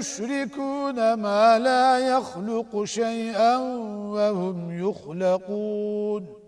يشركون ما لا يخلق شيئا وهم يخلقون